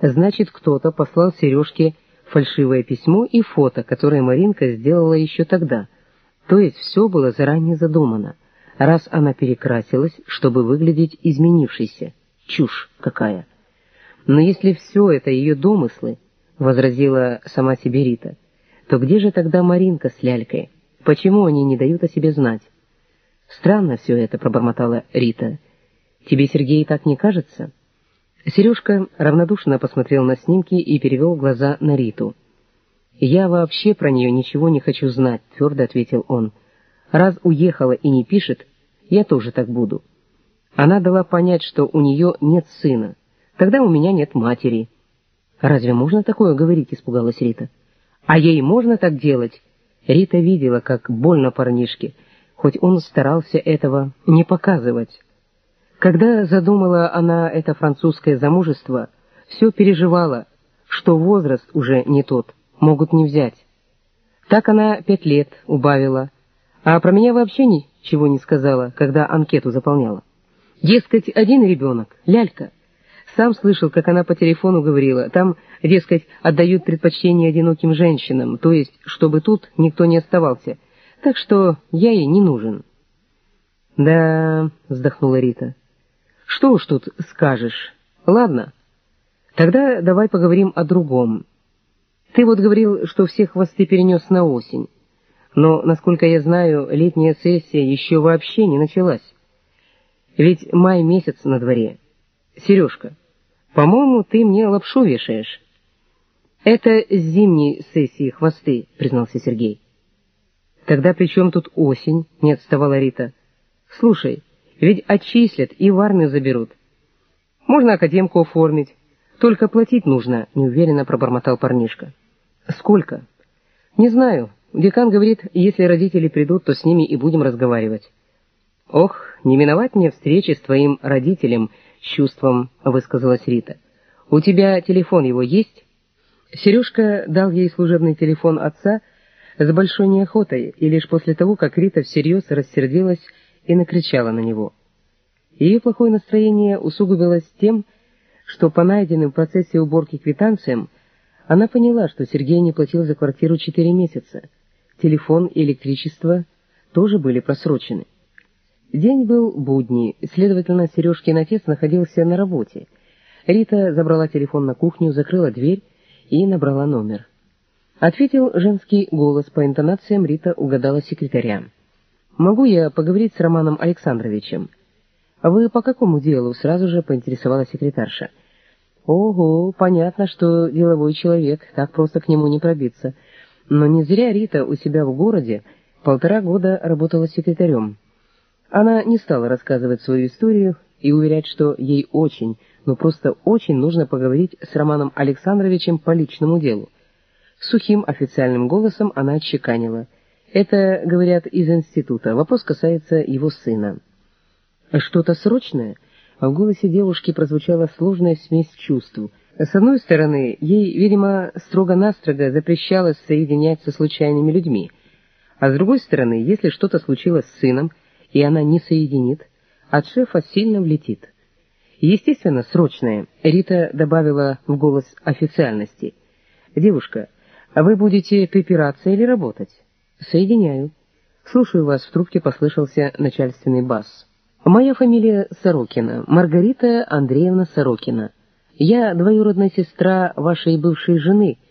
Значит, кто-то послал Сережке фальшивое письмо и фото, которое Маринка сделала еще тогда. То есть все было заранее задумано, раз она перекрасилась, чтобы выглядеть изменившейся. Чушь какая! Но если все это ее домыслы, — возразила сама себе Рита, — то где же тогда Маринка с Лялькой? Почему они не дают о себе знать? Странно все это, — пробормотала Рита. Тебе, Сергей, так не кажется? Сережка равнодушно посмотрел на снимки и перевел глаза на Риту. «Я вообще про нее ничего не хочу знать», — твердо ответил он. «Раз уехала и не пишет, я тоже так буду. Она дала понять, что у нее нет сына. Тогда у меня нет матери». «Разве можно такое говорить?» — испугалась Рита. «А ей можно так делать?» Рита видела, как больно парнишке, хоть он старался этого не показывать. Когда задумала она это французское замужество, все переживала, что возраст уже не тот, могут не взять. Так она пять лет убавила, а про меня вообще ничего не сказала, когда анкету заполняла. Дескать, один ребенок, лялька. Сам слышал, как она по телефону говорила, там, дескать, отдают предпочтение одиноким женщинам, то есть, чтобы тут никто не оставался. Так что я ей не нужен. «Да», — вздохнула Рита, что уж тут скажешь. Ладно, тогда давай поговорим о другом. Ты вот говорил, что все хвосты перенес на осень. Но, насколько я знаю, летняя сессия еще вообще не началась. Ведь май месяц на дворе. Сережка, по-моему, ты мне лапшу вешаешь. Это с зимней сессии хвосты, признался Сергей. Тогда при чем тут осень? Не отставала Рита. Слушай, ведь отчислят и в армию заберут. Можно академку оформить. Только платить нужно, неуверенно пробормотал парнишка. Сколько? Не знаю. Декан говорит, если родители придут, то с ними и будем разговаривать. Ох, не миновать мне встречи с твоим родителем, с чувством высказалась Рита. У тебя телефон его есть? Сережка дал ей служебный телефон отца с большой неохотой, и лишь после того, как Рита всерьез рассердилась и накричала на него. Ее плохое настроение усугубилось тем, что по найденным в процессе уборки квитанциям она поняла, что Сергей не платил за квартиру четыре месяца. Телефон и электричество тоже были просрочены. День был будний, следовательно, Сережкин отец находился на работе. Рита забрала телефон на кухню, закрыла дверь и набрала номер. Ответил женский голос, по интонациям Рита угадала секретаря. «Могу я поговорить с Романом Александровичем?» «Вы по какому делу?» — сразу же поинтересовала секретарша. «Ого, понятно, что деловой человек, так просто к нему не пробиться. Но не зря Рита у себя в городе полтора года работала секретарем. Она не стала рассказывать свою историю и уверять, что ей очень, но просто очень нужно поговорить с Романом Александровичем по личному делу. Сухим официальным голосом она отчеканила — это, говорят, из института. Вопрос касается его сына. Что-то срочное? В голосе девушки прозвучала сложная смесь чувств. С одной стороны, ей, видимо, строго-настрого запрещалось соединять со случайными людьми. А с другой стороны, если что-то случилось с сыном, и она не соединит, от шефа сильно влетит. Естественно, срочное, Рита добавила в голос официальности. «Девушка, а вы будете припираться или работать?» «Соединяю». «Слушаю вас», — в трубке послышался начальственный бас. «Моя фамилия Сорокина, Маргарита Андреевна Сорокина. Я двоюродная сестра вашей бывшей жены», —